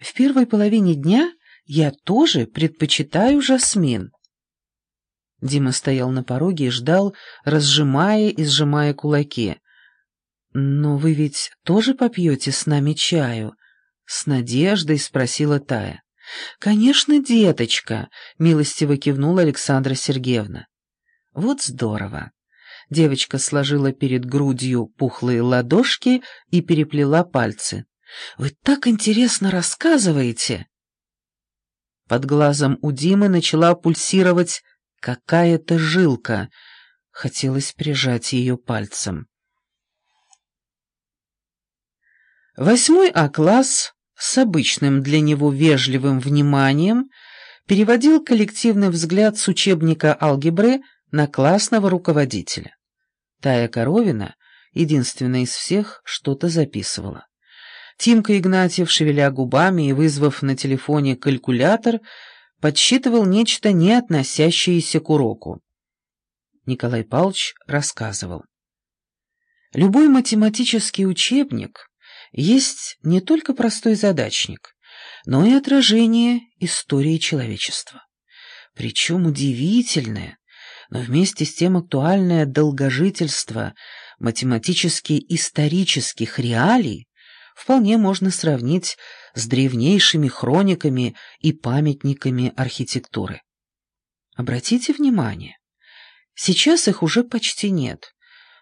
В первой половине дня я тоже предпочитаю жасмин. Дима стоял на пороге и ждал, разжимая и сжимая кулаки. «Но вы ведь тоже попьете с нами чаю?» — с надеждой спросила Тая. «Конечно, деточка», — милостиво кивнула Александра Сергеевна. «Вот здорово». Девочка сложила перед грудью пухлые ладошки и переплела пальцы. «Вы так интересно рассказываете!» Под глазом у Димы начала пульсировать какая-то жилка. Хотелось прижать ее пальцем. Восьмой А-класс с обычным для него вежливым вниманием переводил коллективный взгляд с учебника алгебры на классного руководителя. Тая Коровина, единственная из всех, что-то записывала. Тимка Игнатьев, шевеля губами и вызвав на телефоне калькулятор, подсчитывал нечто, не относящееся к уроку. Николай Павлович рассказывал. Любой математический учебник есть не только простой задачник, но и отражение истории человечества. Причем удивительное, но вместе с тем актуальное долгожительство математически-исторических реалий вполне можно сравнить с древнейшими хрониками и памятниками архитектуры. Обратите внимание, сейчас их уже почти нет,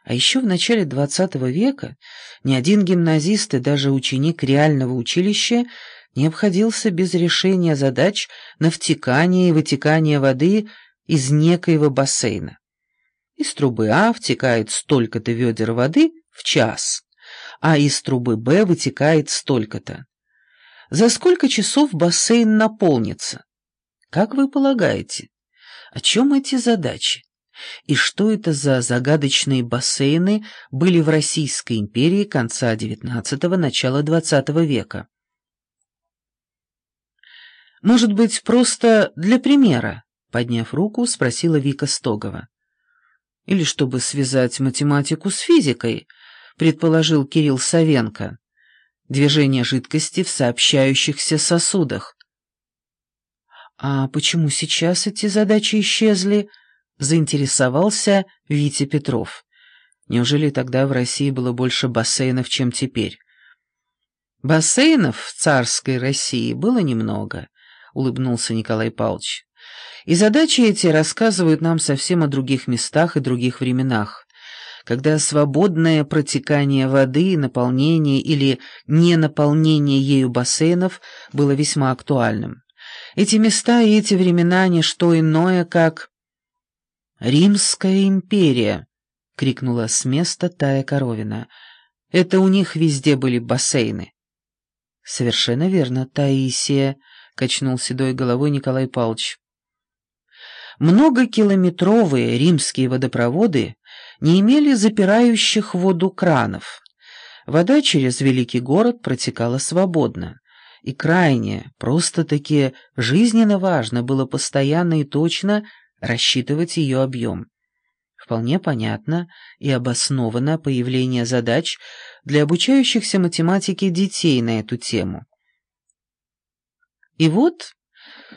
а еще в начале XX века ни один гимназист и даже ученик реального училища не обходился без решения задач на втекание и вытекание воды из некоего бассейна. Из трубы А втекает столько-то ведер воды в час, а из трубы Б вытекает столько-то. За сколько часов бассейн наполнится? Как вы полагаете, о чем эти задачи? И что это за загадочные бассейны были в Российской империи конца XIX – начала XX века? Может быть, просто для примера, подняв руку, спросила Вика Стогова. Или чтобы связать математику с физикой – предположил Кирилл Савенко. Движение жидкости в сообщающихся сосудах. «А почему сейчас эти задачи исчезли?» — заинтересовался Витя Петров. «Неужели тогда в России было больше бассейнов, чем теперь?» «Бассейнов в царской России было немного», — улыбнулся Николай Павлович. «И задачи эти рассказывают нам совсем о других местах и других временах когда свободное протекание воды, наполнение или ненаполнение ею бассейнов было весьма актуальным. Эти места и эти времена — не что иное, как «Римская империя», — крикнула с места Тая Коровина. «Это у них везде были бассейны». «Совершенно верно, Таисия», — качнул седой головой Николай Павлович. Многокилометровые римские водопроводы не имели запирающих воду кранов. Вода через великий город протекала свободно. И крайне, просто-таки жизненно важно было постоянно и точно рассчитывать ее объем. Вполне понятно и обосновано появление задач для обучающихся математике детей на эту тему. И вот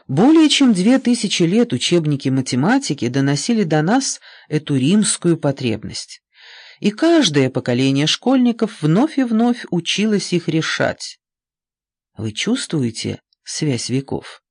более чем две тысячи лет учебники математики доносили до нас эту римскую потребность. И каждое поколение школьников вновь и вновь училось их решать. Вы чувствуете связь веков?